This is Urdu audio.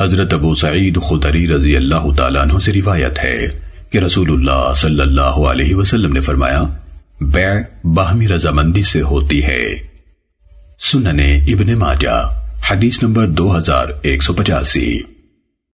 حضرت ابو سعید خدری رضی اللہ تعالیٰ عنہ سے روایت ہے کہ رسول اللہ صلی اللہ علیہ وسلم نے فرمایا، بیع باہمی رضامندی سے ہوتی ہے۔ سننے ابن ماجہ، حدیث نمبر دو ہزار ایک سو پچاسی۔